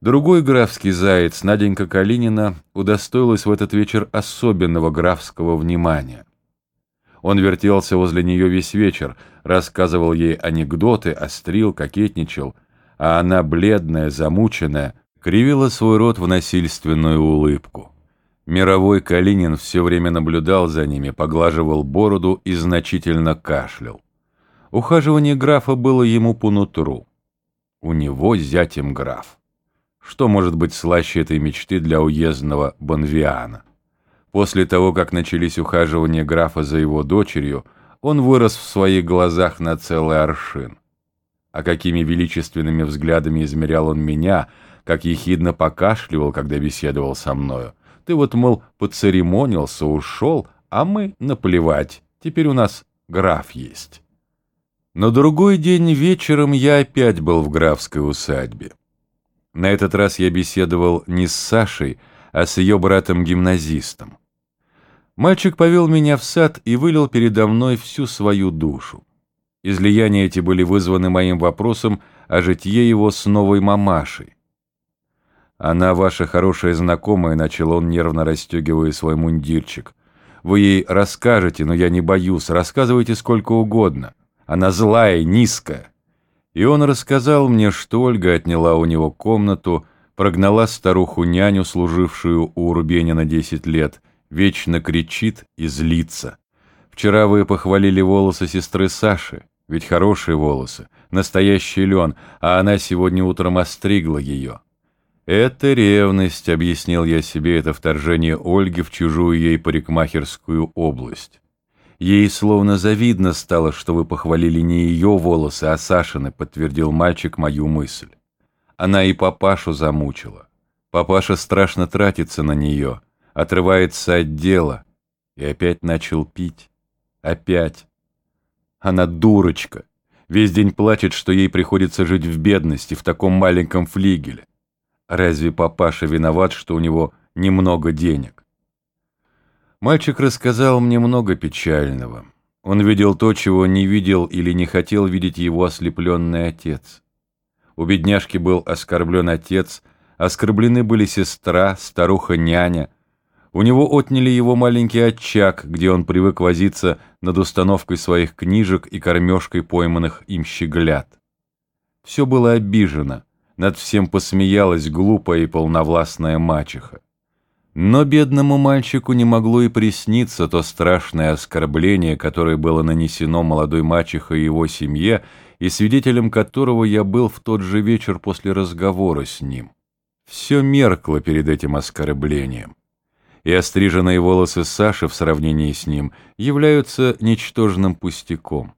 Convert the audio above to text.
Другой графский заяц, Наденька Калинина, удостоилась в этот вечер особенного графского внимания. Он вертелся возле нее весь вечер, рассказывал ей анекдоты, острил, кокетничал, а она, бледная, замученная, кривила свой рот в насильственную улыбку. Мировой Калинин все время наблюдал за ними, поглаживал бороду и значительно кашлял. Ухаживание графа было ему по нутру. У него зятем граф. Что может быть слаще этой мечты для уездного Бонвиана? После того, как начались ухаживания графа за его дочерью, он вырос в своих глазах на целый аршин. А какими величественными взглядами измерял он меня, как ехидно покашливал, когда беседовал со мною. Ты вот, мол, поцеремонился, ушел, а мы наплевать, теперь у нас граф есть. Но другой день вечером я опять был в графской усадьбе. На этот раз я беседовал не с Сашей, а с ее братом-гимназистом. Мальчик повел меня в сад и вылил передо мной всю свою душу. Излияния эти были вызваны моим вопросом о житье его с новой мамашей. «Она ваша хорошая знакомая», — начал он, нервно расстегивая свой мундирчик. «Вы ей расскажете, но я не боюсь, рассказывайте сколько угодно. Она злая, низкая». И он рассказал мне, что Ольга отняла у него комнату, прогнала старуху-няню, служившую у Рубенина десять лет, вечно кричит и злится. Вчера вы похвалили волосы сестры Саши, ведь хорошие волосы, настоящий лен, а она сегодня утром остригла ее. «Это ревность», — объяснил я себе это вторжение Ольги в чужую ей парикмахерскую область. Ей словно завидно стало, что вы похвалили не ее волосы, а Сашины, подтвердил мальчик мою мысль. Она и папашу замучила. Папаша страшно тратится на нее, отрывается от дела. И опять начал пить. Опять. Она дурочка. Весь день плачет, что ей приходится жить в бедности, в таком маленьком флигеле. Разве папаша виноват, что у него немного денег? Мальчик рассказал мне много печального. Он видел то, чего не видел или не хотел видеть его ослепленный отец. У бедняжки был оскорблен отец, оскорблены были сестра, старуха-няня. У него отняли его маленький очаг, где он привык возиться над установкой своих книжек и кормежкой пойманных им щеглят. Все было обижено, над всем посмеялась глупая и полновластная мачеха. Но бедному мальчику не могло и присниться то страшное оскорбление, которое было нанесено молодой мачехой и его семье, и свидетелем которого я был в тот же вечер после разговора с ним. Все меркло перед этим оскорблением. И остриженные волосы Саши в сравнении с ним являются ничтожным пустяком.